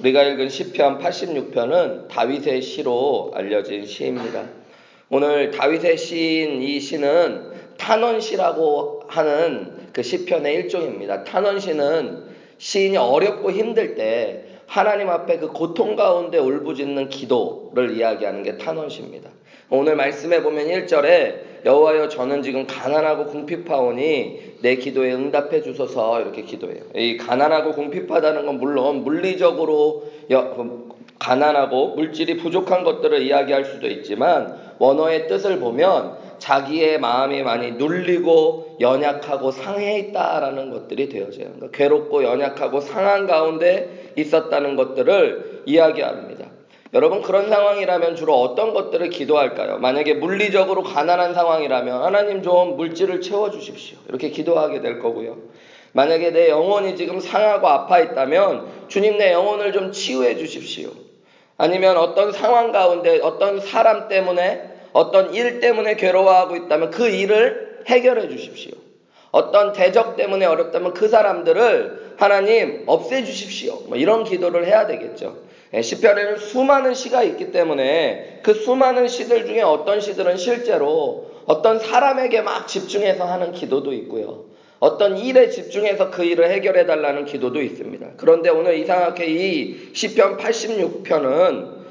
우리가 읽은 시편 86편은 다윗의 시로 알려진 시입니다. 오늘 다윗의 시인 이 시는 탄원시라고 하는 그 시편의 일종입니다. 탄원시는 시인이 어렵고 힘들 때 하나님 앞에 그 고통 가운데 울부짖는 기도를 이야기하는 게 탄원시입니다. 오늘 말씀해 보면 1절에 여호와여 저는 지금 가난하고 궁핍하오니 내 기도에 응답해 주소서 이렇게 기도해요. 이 가난하고 궁핍하다는 건 물론 물리적으로 가난하고 물질이 부족한 것들을 이야기할 수도 있지만 원어의 뜻을 보면 자기의 마음이 많이 눌리고 연약하고 상해 있다라는 것들이 되어져요. 그러니까 괴롭고 연약하고 상한 가운데 있었다는 것들을 이야기합니다. 여러분 그런 상황이라면 주로 어떤 것들을 기도할까요? 만약에 물리적으로 가난한 상황이라면 하나님 좀 물질을 채워 주십시오. 이렇게 기도하게 될 거고요. 만약에 내 영혼이 지금 상하고 아파 있다면 주님 내 영혼을 좀 치유해 주십시오. 아니면 어떤 상황 가운데 어떤 사람 때문에 어떤 일 때문에 괴로워하고 있다면 그 일을 해결해 주십시오. 어떤 대적 때문에 어렵다면 그 사람들을 하나님 없애 주십시오. 뭐 이런 기도를 해야 되겠죠. 예, 시편에는 수많은 시가 있기 때문에 그 수많은 시들 중에 어떤 시들은 실제로 어떤 사람에게 막 집중해서 하는 기도도 있고요. 어떤 일에 집중해서 그 일을 해결해 달라는 기도도 있습니다. 그런데 오늘 이상하게 이 시편 86편은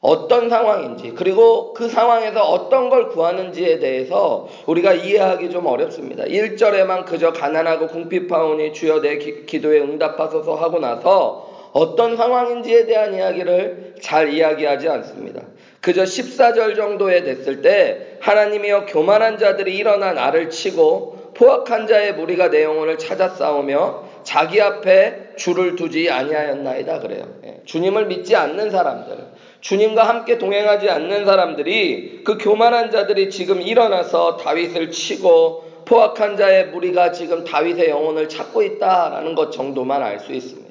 어떤 상황인지 그리고 그 상황에서 어떤 걸 구하는지에 대해서 우리가 이해하기 좀 어렵습니다. 1절에만 그저 가난하고 궁핍하오니 주여 내 기, 도에 응답하소서 하고 나서 어떤 상황인지에 대한 이야기를 잘 이야기하지 않습니다. 그저 14절 정도에 됐을 때 하나님이여 교만한 자들이 일어나 나를 치고 포악한 자의 무리가 내 영혼을 찾아 싸우며 자기 앞에 주를 두지 아니하였나이다 그래요. 예, 주님을 믿지 않는 사람들, 주님과 함께 동행하지 않는 사람들이 그 교만한 자들이 지금 일어나서 다윗을 치고 포악한 자의 무리가 지금 다윗의 영혼을 찾고 있다라는 것 정도만 알 수 있습니다.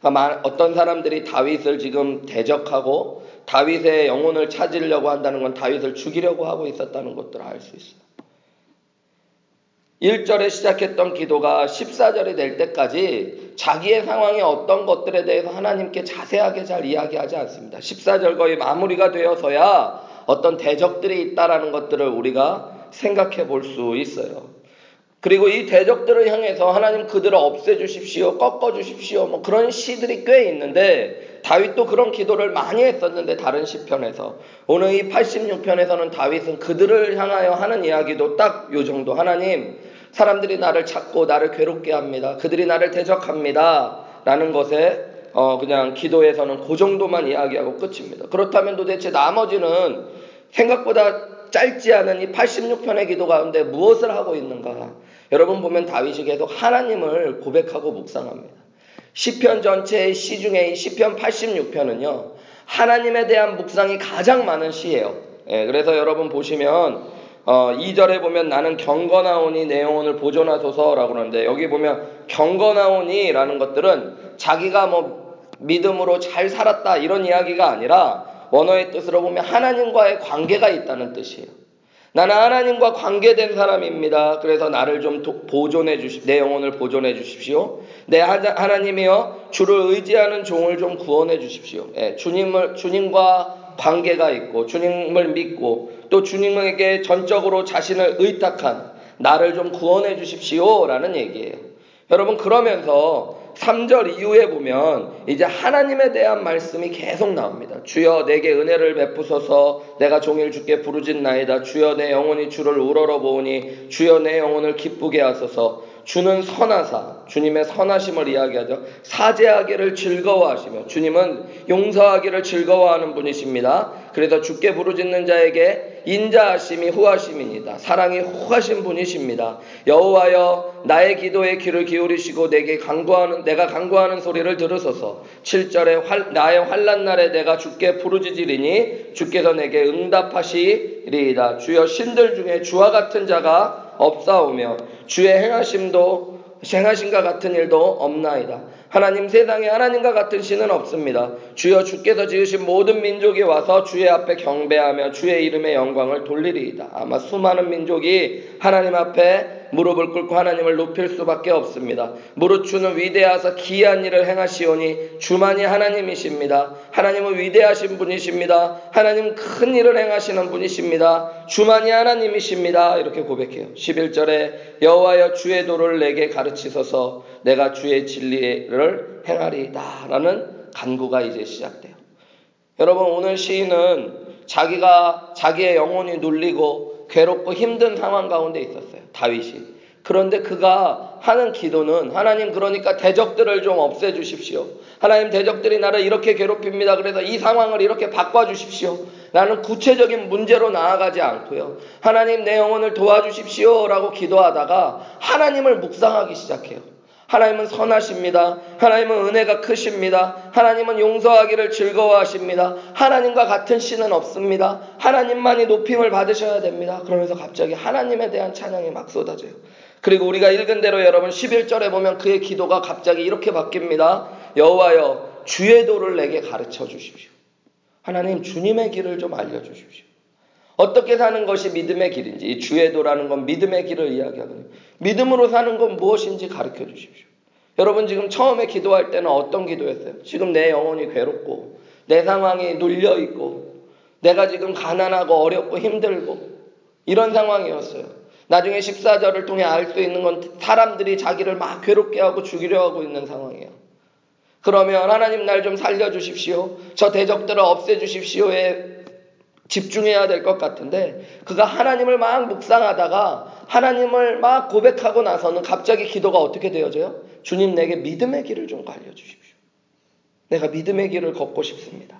그러니까 어떤 사람들이 다윗을 지금 대적하고 다윗의 영혼을 찾으려고 한다는 건 다윗을 죽이려고 하고 있었다는 것들을 알 수 있어요. 1절에 시작했던 기도가 14절이 될 때까지 자기의 상황의 어떤 것들에 대해서 하나님께 자세하게 잘 이야기하지 않습니다. 14절 거의 마무리가 되어서야 어떤 대적들이 있다라는 것들을 우리가 생각해 볼 수 있어요. 그리고 이 대적들을 향해서 하나님 그들을 없애주십시오, 꺾어주십시오, 뭐 그런 시들이 꽤 있는데 다윗도 그런 기도를 많이 했었는데 다른 시편에서 오늘 이 86편에서는 다윗은 그들을 향하여 하는 이야기도 딱 요 정도 하나님 사람들이 나를 찾고 나를 괴롭게 합니다. 그들이 나를 대적합니다. 라는 것에 어 그냥 기도에서는 그 정도만 이야기하고 끝입니다. 그렇다면 도대체 나머지는 생각보다 짧지 않은 이 86편의 기도 가운데 무엇을 하고 있는가? 여러분 보면 다윗이 계속 하나님을 고백하고 묵상합니다. 시편 전체의 시 중에 이 시편 86편은요. 하나님에 대한 묵상이 가장 많은 시예요. 예, 그래서 여러분 보시면 어, 2절에 보면 나는 경건하오니 내 영혼을 보존하소서라고 그러는데 여기 보면 경건하오니라는 것들은 자기가 뭐 믿음으로 잘 살았다 이런 이야기가 아니라 원어의 뜻으로 보면 하나님과의 관계가 있다는 뜻이에요. 나는 하나님과 관계된 사람입니다. 그래서 나를 좀 보존해 주십, 내 영혼을 보존해 주십시오. 내 하나님이여 주를 의지하는 종을 좀 구원해 주십시오. 예, 주님을 주님과 관계가 있고 주님을 믿고 또 주님에게 전적으로 자신을 의탁한 나를 좀 구원해 주십시오라는 얘기예요. 여러분 그러면서 3절 이후에 보면 이제 하나님에 대한 말씀이 계속 나옵니다. 주여 내게 은혜를 베푸소서 내가 종일 주께 부르짖나이다. 주여 내 영혼이 주를 우러러 보오니 주여 내 영혼을 기쁘게 하소서 주는 선하사 주님의 선하심을 이야기하죠. 사죄하기를 즐거워하시며 주님은 용서하기를 즐거워하는 분이십니다. 그래서 주께 부르짖는 자에게 인자하심이 후하심이니다. 사랑이 후하신 분이십니다. 여호와여 나의 기도에 귀를 기울이시고 내게 강구하는 내가 강구하는 소리를 들으소서. 7절에 활, 나의 환란 날에 내가 주께 부르짖으리니 주께서 내게 응답하시리이다. 주여 신들 중에 주와 같은 자가 없사오며 주의 행하심도 행하신과 같은 일도 없나이다. 하나님 세상에 하나님과 같은 신은 없습니다. 주여 주께서 지으신 모든 민족이 와서 주의 앞에 경배하며 주의 이름의 영광을 돌리리이다. 아마 수많은 민족이 하나님 앞에 무릎을 꿇고 하나님을 높일 수밖에 없습니다. 무릎 주는 위대하사 기이한 일을 행하시오니 주만이 하나님이십니다. 하나님은 위대하신 분이십니다. 하나님 큰 일을 행하시는 분이십니다. 주만이 하나님이십니다. 이렇게 고백해요. 11절에 여호와여 주의 도를 내게 가르치소서 내가 주의 진리를 행하리이다. 라는 간구가 이제 시작돼요. 여러분 오늘 시인은 자기가 자기의 영혼이 눌리고 괴롭고 힘든 상황 가운데 있었어요. 다윗이. 그런데 그가 하는 기도는 하나님 그러니까 대적들을 좀 없애 주십시오. 하나님 대적들이 나를 이렇게 괴롭힙니다. 그래서 이 상황을 이렇게 바꿔 주십시오. 나는 구체적인 문제로 나아가지 않고요. 하나님 내 영혼을 도와주십시오라고 기도하다가 하나님을 묵상하기 시작해요. 하나님은 선하십니다. 하나님은 은혜가 크십니다. 하나님은 용서하기를 즐거워하십니다. 하나님과 같은 신은 없습니다. 하나님만이 높임을 받으셔야 됩니다. 그러면서 갑자기 하나님에 대한 찬양이 막 쏟아져요. 그리고 우리가 읽은 대로 여러분 11절에 보면 그의 기도가 갑자기 이렇게 바뀝니다. 여호와여 주의 도를 내게 가르쳐 주십시오. 하나님 주님의 길을 좀 알려 주십시오. 어떻게 사는 것이 믿음의 길인지 주의 도라는 건 믿음의 길을 이야기하거든요. 믿음으로 사는 건 무엇인지 가르쳐 주십시오. 여러분 지금 처음에 기도할 때는 어떤 기도였어요? 지금 내 영혼이 괴롭고 내 상황이 눌려 있고 내가 지금 가난하고 어렵고 힘들고 이런 상황이었어요. 나중에 14절을 통해 알 수 있는 건 사람들이 자기를 막 괴롭게 하고 죽이려 하고 있는 상황이에요. 그러면 하나님 날 좀 살려주십시오. 저 대적들을 없애주십시오에 집중해야 될 것 같은데 그가 하나님을 막 묵상하다가 하나님을 막 고백하고 나서는 갑자기 기도가 어떻게 되어져요? 주님 내게 믿음의 길을 좀 알려주십시오. 내가 믿음의 길을 걷고 싶습니다.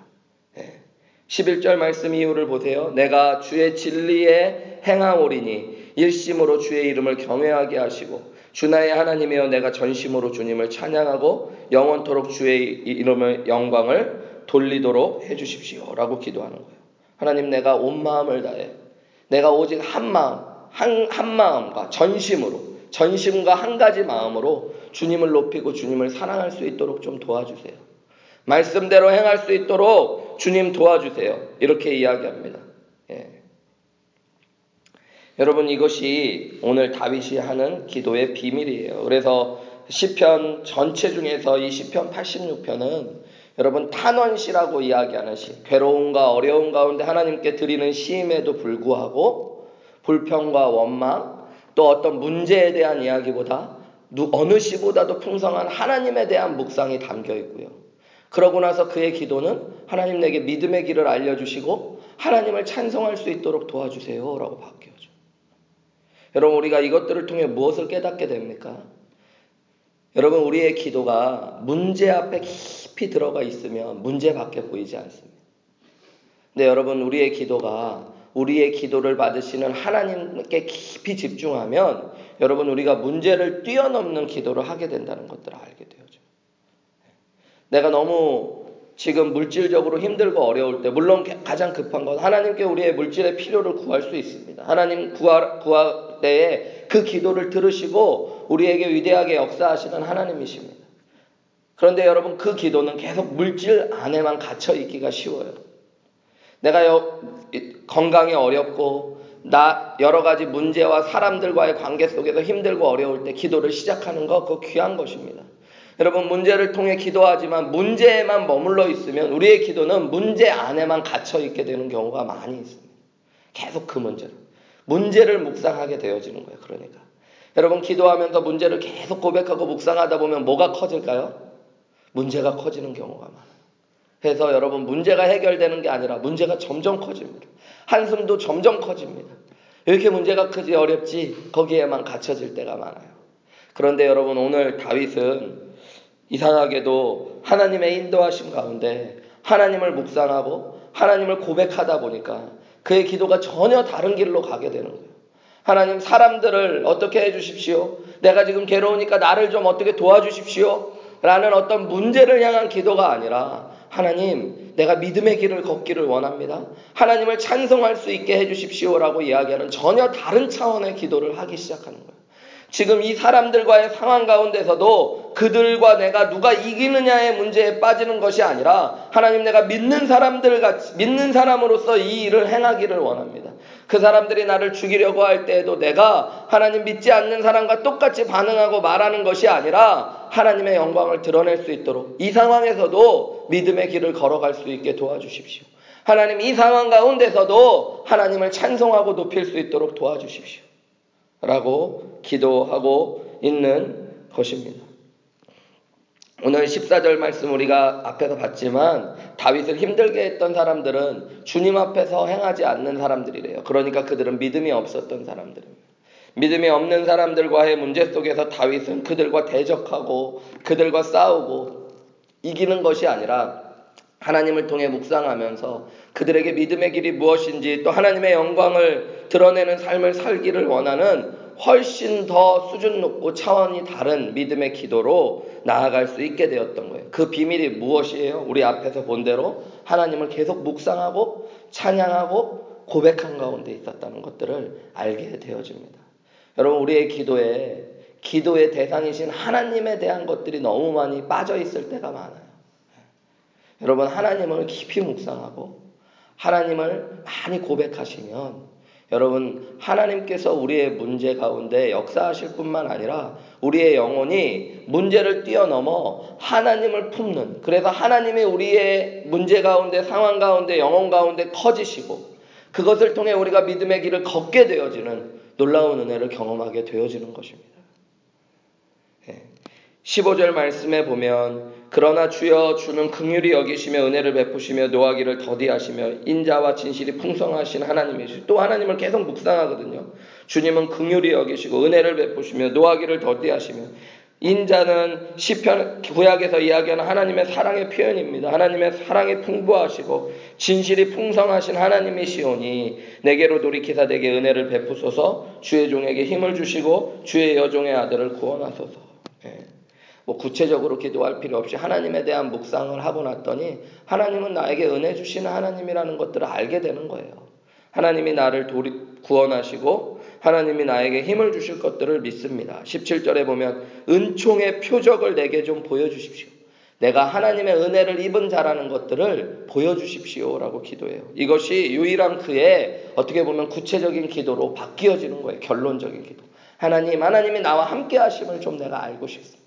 네. 11절 말씀 이유를 보세요. 내가 주의 진리에 행하오리니 일심으로 주의 이름을 경외하게 하시고 주나의 하나님이여 내가 전심으로 주님을 찬양하고 영원토록 주의 이름을 영광을 돌리도록 해주십시오. 라고 기도하는 거예요. 하나님 내가 온 마음을 다해 내가 오직 한 마음 한, 한 마음과 전심으로 전심과 한 가지 마음으로 주님을 높이고 주님을 사랑할 수 있도록 좀 도와주세요. 말씀대로 행할 수 있도록 주님 도와주세요. 이렇게 이야기합니다. 예. 여러분 이것이 오늘 다윗이 하는 기도의 비밀이에요. 그래서 시편 전체 중에서 이 시편 86편은 여러분 탄원시라고 이야기하는 시, 괴로움과 어려움 가운데 하나님께 드리는 시임에도 불구하고 불평과 원망, 또 어떤 문제에 대한 이야기보다 어느 시보다도 풍성한 하나님에 대한 묵상이 담겨 있고요. 그러고 나서 그의 기도는 하나님 내게 믿음의 길을 알려주시고 하나님을 찬송할 수 있도록 도와주세요라고 바뀌어져. 여러분 우리가 이것들을 통해 무엇을 깨닫게 됩니까? 여러분 우리의 기도가 문제 앞에 깊이 들어가 있으면 문제밖에 보이지 않습니다. 근데 여러분 우리의 기도가 우리의 기도를 받으시는 하나님께 깊이 집중하면 여러분 우리가 문제를 뛰어넘는 기도를 하게 된다는 것들을 알게 되죠. 내가 너무 지금 물질적으로 힘들고 어려울 때 물론 가장 급한 건 하나님께 우리의 물질의 필요를 구할 수 있습니다. 하나님 구할, 구할 때에 그 기도를 들으시고 우리에게 위대하게 역사하시는 하나님이십니다. 그런데 여러분 그 기도는 계속 물질 안에만 갇혀 있기가 쉬워요. 내가 여, 건강이 어렵고 나 여러 가지 문제와 사람들과의 관계 속에서 힘들고 어려울 때 기도를 시작하는 거 그거 귀한 것입니다. 여러분 문제를 통해 기도하지만 문제에만 머물러 있으면 우리의 기도는 문제 안에만 갇혀 있게 되는 경우가 많이 있습니다. 계속 그 문제를 문제를 묵상하게 되어지는 거예요. 그러니까 여러분 기도하면서 문제를 계속 고백하고 묵상하다 보면 뭐가 커질까요? 문제가 커지는 경우가 많아요. 그래서 여러분 문제가 해결되는 게 아니라 문제가 점점 커집니다. 한숨도 점점 커집니다. 이렇게 문제가 크지 어렵지 거기에만 갇혀질 때가 많아요. 그런데 여러분 오늘 다윗은 이상하게도 하나님의 인도하심 가운데 하나님을 묵상하고 하나님을 고백하다 보니까 그의 기도가 전혀 다른 길로 가게 되는 거예요. 하나님 사람들을 어떻게 해주십시오. 내가 지금 괴로우니까 나를 좀 어떻게 도와주십시오. 라는 어떤 문제를 향한 기도가 아니라 하나님 내가 믿음의 길을 걷기를 원합니다. 하나님을 찬송할 수 있게 해주십시오 라고 이야기하는 전혀 다른 차원의 기도를 하기 시작하는 거예요. 지금 이 사람들과의 상황 가운데서도 그들과 내가 누가 이기느냐의 문제에 빠지는 것이 아니라 하나님 내가 믿는 사람들 같이 믿는 사람으로서 이 일을 행하기를 원합니다. 그 사람들이 나를 죽이려고 할 때에도 내가 하나님 믿지 않는 사람과 똑같이 반응하고 말하는 것이 아니라 하나님의 영광을 드러낼 수 있도록 이 상황에서도 믿음의 길을 걸어갈 수 있게 도와주십시오. 하나님 이 상황 가운데서도 하나님을 찬송하고 높일 수 있도록 도와주십시오. 라고 기도하고 있는 것입니다. 오늘 14절 말씀 우리가 앞에서 봤지만 다윗을 힘들게 했던 사람들은 주님 앞에서 행하지 않는 사람들이래요. 그러니까 그들은 믿음이 없었던 사람들입니다. 믿음이 없는 사람들과의 문제 속에서 다윗은 그들과 대적하고 그들과 싸우고 이기는 것이 아니라 하나님을 통해 묵상하면서 그들에게 믿음의 길이 무엇인지 또 하나님의 영광을 드러내는 삶을 살기를 원하는 훨씬 더 수준 높고 차원이 다른 믿음의 기도로 나아갈 수 있게 되었던 거예요. 그 비밀이 무엇이에요? 우리 앞에서 본 대로 하나님을 계속 묵상하고 찬양하고 고백한 가운데 있었다는 것들을 알게 되어집니다. 여러분, 우리의 기도에 기도의 대상이신 하나님에 대한 것들이 너무 많이 빠져 있을 때가 많아요. 여러분, 하나님을 깊이 묵상하고 하나님을 많이 고백하시면 여러분, 하나님께서 우리의 문제 가운데 역사하실 뿐만 아니라 우리의 영혼이 문제를 뛰어넘어 하나님을 품는, 그래서 하나님이 우리의 문제 가운데, 상황 가운데, 영혼 가운데 커지시고, 그것을 통해 우리가 믿음의 길을 걷게 되어지는 놀라운 은혜를 경험하게 되어지는 것입니다. 15절 예. 말씀에 보면 그러나 주여 주는 긍휼히 여기시며 은혜를 베푸시며 노하기를 더디하시며 인자와 진실이 풍성하신 하나님이시고 또 하나님을 계속 묵상하거든요. 주님은 긍휼히 여기시고 은혜를 베푸시며 노하기를 더디하시며 인자는 시편 구약에서 이야기하는 하나님의 사랑의 표현입니다. 하나님의 사랑이 풍부하시고 진실이 풍성하신 하나님이시오니 내게로 돌이키사 내게 은혜를 베푸소서 주의 종에게 힘을 주시고 주의 여종의 아들을 구원하소서. 네. 뭐 구체적으로 기도할 필요 없이 하나님에 대한 묵상을 하고 났더니 하나님은 나에게 은혜 주시는 하나님이라는 것들을 알게 되는 거예요. 하나님이 나를 도리, 구원하시고 하나님이 나에게 힘을 주실 것들을 믿습니다. 17절에 보면 은총의 표적을 내게 좀 보여주십시오. 내가 하나님의 은혜를 입은 자라는 것들을 보여주십시오 라고 기도해요. 이것이 유일한 그의 어떻게 보면 구체적인 기도로 바뀌어지는 거예요. 결론적인 기도. 하나님, 하나님이 나와 함께 하심을 좀 내가 알고 싶습니다.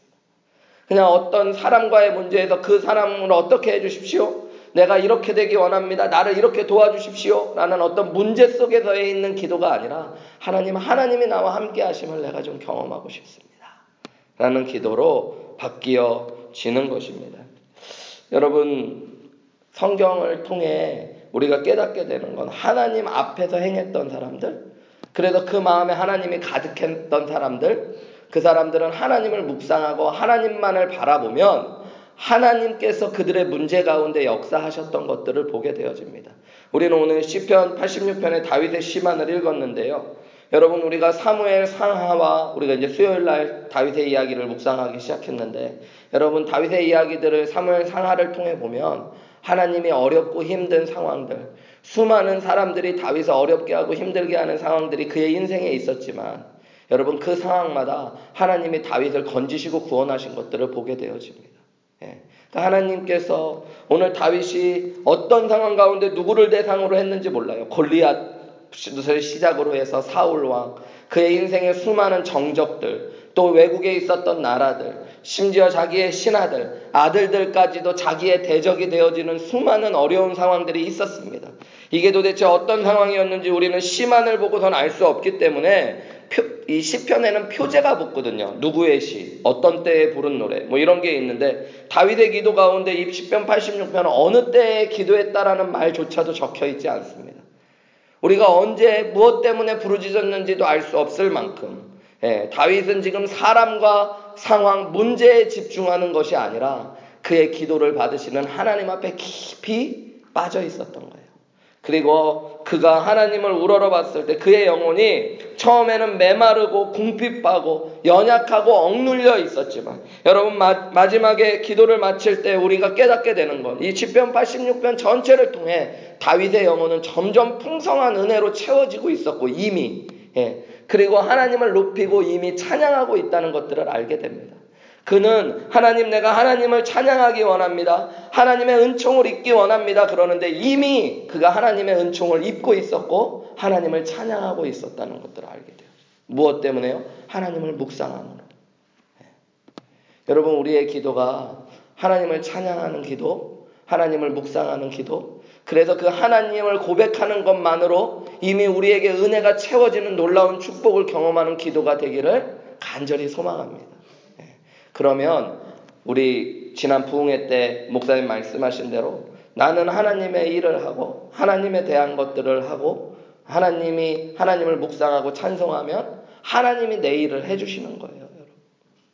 그냥 어떤 사람과의 문제에서 그 사람을 어떻게 해주십시오? 내가 이렇게 되기 원합니다. 나를 이렇게 도와주십시오. 라는 어떤 문제 속에서 있는 기도가 아니라 하나님, 하나님이 나와 함께 하심을 내가 좀 경험하고 싶습니다. 라는 기도로 바뀌어지는 것입니다. 여러분, 성경을 통해 우리가 깨닫게 되는 건 하나님 앞에서 행했던 사람들, 그래서 그 마음에 하나님이 가득했던 사람들, 그 사람들은 하나님을 묵상하고 하나님만을 바라보면 하나님께서 그들의 문제 가운데 역사하셨던 것들을 보게 되어집니다. 우리는 오늘 시편 86편의 다윗의 시만을 읽었는데요. 여러분 우리가 사무엘 상하와 우리가 이제 수요일 날 다윗의 이야기를 묵상하기 시작했는데 여러분 다윗의 이야기들을 사무엘 상하를 통해 보면 하나님이 어렵고 힘든 상황들 수많은 사람들이 다윗을 어렵게 하고 힘들게 하는 상황들이 그의 인생에 있었지만 여러분 그 상황마다 하나님이 다윗을 건지시고 구원하신 것들을 보게 되어집니다. 예. 그러니까 하나님께서 오늘 다윗이 어떤 상황 가운데 누구를 대상으로 했는지 몰라요. 골리앗을 시작으로 해서 사울 왕, 그의 인생의 수많은 정적들, 또 외국에 있었던 나라들, 심지어 자기의 신하들, 아들들까지도 자기의 대적이 되어지는 수많은 어려운 상황들이 있었습니다. 이게 도대체 어떤 상황이었는지 우리는 시만을 보고선 알 수 없기 때문에 표, 이 시편에는 표제가 붙거든요. 누구의 시, 어떤 때에 부른 노래, 뭐 이런 게 있는데 다윗의 기도 가운데 이 시편 86편은 어느 때에 기도했다라는 말조차도 적혀 있지 않습니다. 우리가 언제 무엇 때문에 부르짖었는지도 알 수 없을 만큼 예, 다윗은 지금 사람과 상황, 문제에 집중하는 것이 아니라 그의 기도를 받으시는 하나님 앞에 깊이 빠져 있었던 거예요. 그리고 그가 하나님을 우러러 봤을 때 그의 영혼이 처음에는 메마르고 궁핍하고 연약하고 억눌려 있었지만 여러분 마, 지막에 기도를 마칠 때 우리가 깨닫게 되는 건이 시편 86편 전체를 통해 다윗의 영혼은 점점 풍성한 은혜로 채워지고 있었고 이미 예, 그리고 하나님을 높이고 이미 찬양하고 있다는 것들을 알게 됩니다. 그는 하나님 내가 하나님을 찬양하기 원합니다. 하나님의 은총을 입기 원합니다. 그러는데 이미 그가 하나님의 은총을 입고 있었고 하나님을 찬양하고 있었다는 것들을 알게 돼요. 무엇 때문에요? 하나님을 묵상함으로. 네. 여러분 우리의 기도가 하나님을 찬양하는 기도, 하나님을 묵상하는 기도, 그래서 그 하나님을 고백하는 것만으로 이미 우리에게 은혜가 채워지는 놀라운 축복을 경험하는 기도가 되기를 간절히 소망합니다. 예. 그러면 우리 지난 부흥회 때 목사님 말씀하신 대로 나는 하나님의 일을 하고 하나님에 대한 것들을 하고 하나님이 하나님을 묵상하고 찬송하면 하나님이 내 일을 해주시는 거예요, 여러분.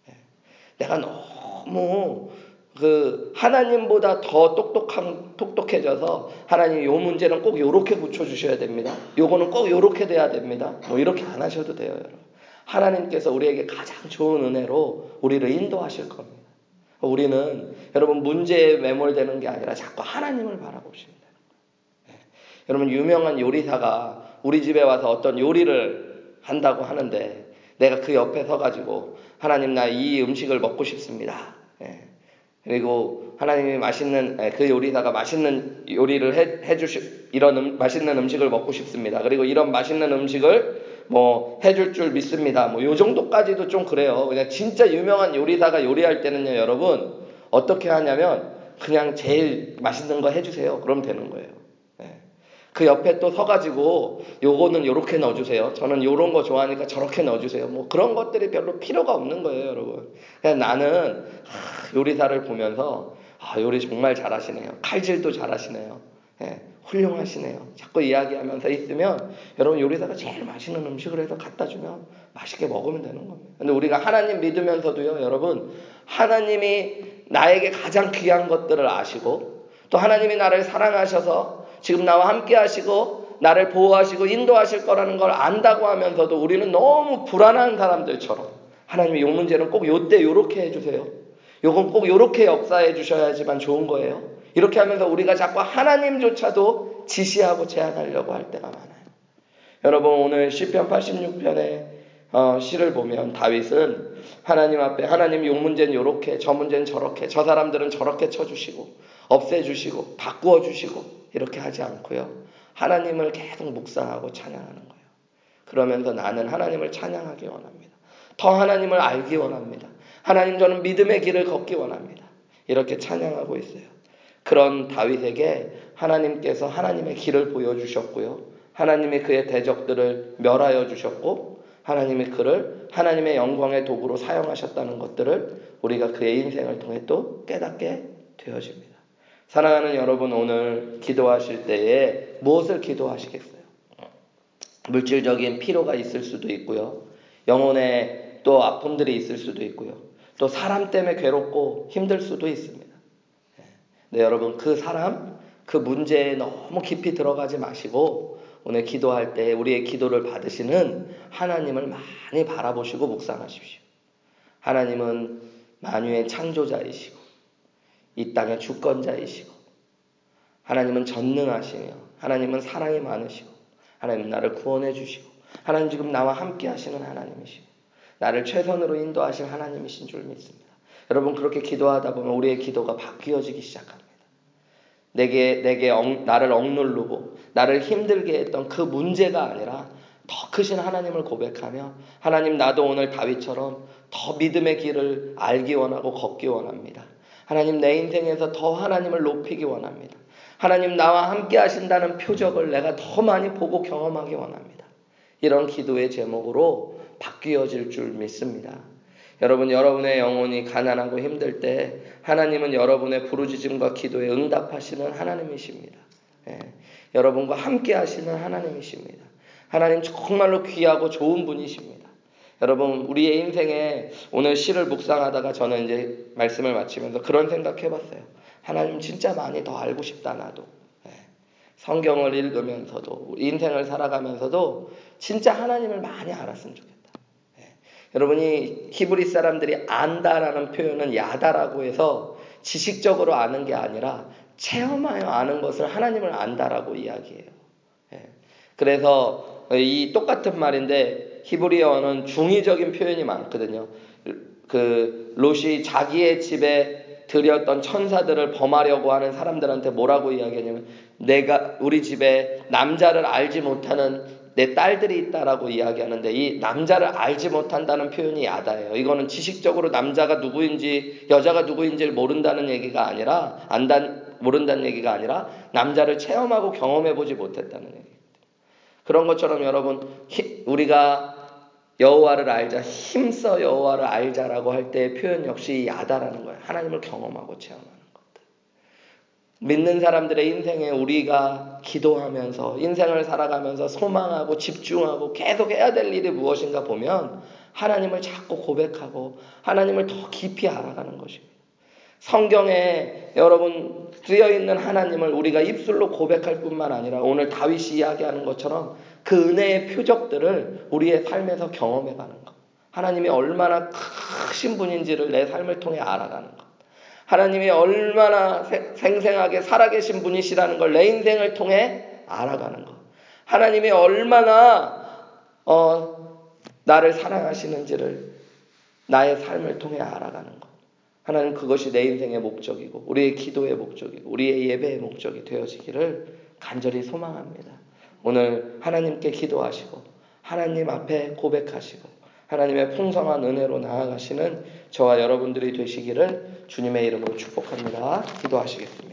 예. 내가 너무 그 하나님보다 더 똑똑한 똑똑해져서 하나님 요 문제는 꼭 요렇게 고쳐 주셔야 됩니다. 요거는 꼭 요렇게 돼야 됩니다. 뭐 이렇게 안 하셔도 돼요, 여러분. 하나님께서 우리에게 가장 좋은 은혜로 우리를 인도하실 겁니다. 우리는 여러분 문제에 매몰되는 게 아니라 자꾸 하나님을 바라봅니다. 네. 여러분 유명한 요리사가 우리 집에 와서 어떤 요리를 한다고 하는데 내가 그 옆에 서가지고 하나님 나 이 음식을 먹고 싶습니다. 네. 그리고 하나님이 맛있는 예, 그 요리사가 맛있는 요리를 해, 해주시 이런 음, 맛있는 음식을 먹고 싶습니다. 그리고 이런 맛있는 음식을 뭐 해줄 줄 믿습니다. 뭐 요 정도까지도 좀 그래요. 그냥 진짜 유명한 요리사가 요리할 때는요, 여러분 어떻게 하냐면 그냥 제일 맛있는 거 해주세요. 그럼 되는 거예요. 그 옆에 또 서가지고 요거는 요렇게 넣어주세요. 저는 요런 거 좋아하니까 저렇게 넣어주세요. 뭐 그런 것들이 별로 필요가 없는 거예요, 여러분. 그냥 나는 요리사를 보면서 아, 요리 정말 잘하시네요. 칼질도 잘하시네요. 예, 훌륭하시네요. 자꾸 이야기하면서 있으면 여러분 요리사가 제일 맛있는 음식을 해서 갖다 주면 맛있게 먹으면 되는 겁니다. 근데 우리가 하나님 믿으면서도요, 여러분 하나님이 나에게 가장 귀한 것들을 아시고 또 하나님이 나를 사랑하셔서 지금 나와 함께 하시고 나를 보호하시고 인도하실 거라는 걸 안다고 하면서도 우리는 너무 불안한 사람들처럼 하나님이 요 문제는 꼭 요때 요렇게 해주세요. 요건 꼭 요렇게 역사해 주셔야지만 좋은 거예요. 이렇게 하면서 우리가 자꾸 하나님조차도 지시하고 제한하려고 할 때가 많아요. 여러분 오늘 시편 86편의 어, 시를 보면 다윗은 하나님 앞에 하나님 요 문제는 요렇게 저 문제는 저렇게 저 사람들은 저렇게 쳐주시고 없애주시고 바꾸어 주시고 이렇게 하지 않고요. 하나님을 계속 묵상하고 찬양하는 거예요. 그러면서 나는 하나님을 찬양하기 원합니다. 더 하나님을 알기 원합니다. 하나님 저는 믿음의 길을 걷기 원합니다. 이렇게 찬양하고 있어요. 그런 다윗에게 하나님께서 하나님의 길을 보여주셨고요. 하나님이 그의 대적들을 멸하여 주셨고 하나님이 그를 하나님의 영광의 도구로 사용하셨다는 것들을 우리가 그의 인생을 통해 또 깨닫게 되어집니다. 사랑하는 여러분 오늘 기도하실 때에 무엇을 기도하시겠어요? 물질적인 피로가 있을 수도 있고요. 영혼에 또 아픔들이 있을 수도 있고요. 또 사람 때문에 괴롭고 힘들 수도 있습니다. 네, 여러분 그 사람 그 문제에 너무 깊이 들어가지 마시고 오늘 기도할 때 우리의 기도를 받으시는 하나님을 많이 바라보시고 묵상하십시오. 하나님은 만유의 창조자이시고 이 땅의 주권자이시고 하나님은 전능하시며 하나님은 사랑이 많으시고 하나님 나를 구원해 주시고 하나님 지금 나와 함께 하시는 하나님이시고 나를 최선으로 인도하실 하나님이신 줄 믿습니다. 여러분 그렇게 기도하다 보면 우리의 기도가 바뀌어지기 시작합니다. 내게 내게 억, 나를 억누르고 나를 힘들게 했던 그 문제가 아니라 더 크신 하나님을 고백하며 하나님 나도 오늘 다윗처럼 더 믿음의 길을 알기 원하고 걷기 원합니다. 하나님 내 인생에서 더 하나님을 높이기 원합니다. 하나님 나와 함께 하신다는 표적을 내가 더 많이 보고 경험하기 원합니다. 이런 기도의 제목으로 바뀌어질 줄 믿습니다. 여러분, 여러분의 영혼이 가난하고 힘들 때 하나님은 여러분의 부르짖음과 기도에 응답하시는 하나님이십니다. 예, 여러분과 함께 하시는 하나님이십니다. 하나님 정말로 귀하고 좋은 분이십니다. 여러분, 우리의 인생에 오늘 시를 묵상하다가 저는 이제 말씀을 마치면서 그런 생각 해봤어요. 하나님 진짜 많이 더 알고 싶다, 나도. 네. 성경을 읽으면서도, 인생을 살아가면서도 진짜 하나님을 많이 알았으면 좋겠다. 네. 여러분이 히브리 사람들이 안다라는 표현은 야다라고 해서 지식적으로 아는 게 아니라 체험하여 아는 것을 하나님을 안다라고 이야기해요. 네. 그래서 이 똑같은 말인데 히브리어는 중의적인 표현이 많거든요. 그 롯이 자기의 집에 들였던 천사들을 범하려고 하는 사람들한테 뭐라고 이야기하냐면 내가 우리 집에 남자를 알지 못하는 내 딸들이 있다라고 이야기하는데 이 남자를 알지 못한다는 표현이 야다예요. 이거는 지식적으로 남자가 누구인지 여자가 누구인지를 모른다는 얘기가 아니라 안다 모른다는 얘기가 아니라 남자를 체험하고 경험해 보지 못했다는 얘기입니다. 그런 것처럼 여러분 우리가 여호와를 알자 힘써 여호와를 알자라고 할 때의 표현 역시 야다라는 거예요. 하나님을 경험하고 체험하는 것들. 믿는 사람들의 인생에 우리가 기도하면서 인생을 살아가면서 소망하고 집중하고 계속 해야 될 일이 무엇인가 보면 하나님을 자꾸 고백하고 하나님을 더 깊이 알아가는 것입니다. 성경에 여러분 쓰여 있는 하나님을 우리가 입술로 고백할 뿐만 아니라 오늘 다윗이 이야기하는 것처럼 그 은혜의 표적들을 우리의 삶에서 경험해 가는 것. 하나님이 얼마나 크신 분인지를 내 삶을 통해 알아가는 것. 하나님이 얼마나 생생하게 살아계신 분이시라는 걸 내 인생을 통해 알아가는 것. 하나님이 얼마나 어, 나를 사랑하시는지를 나의 삶을 통해 알아가는 것. 하나님 그것이 내 인생의 목적이고 우리의 기도의 목적이고 우리의 예배의 목적이 되어지기를 간절히 소망합니다. 오늘 하나님께 기도하시고 하나님 앞에 고백하시고 하나님의 풍성한 은혜로 나아가시는 저와 여러분들이 되시기를 주님의 이름으로 축복합니다. 기도하시겠습니다.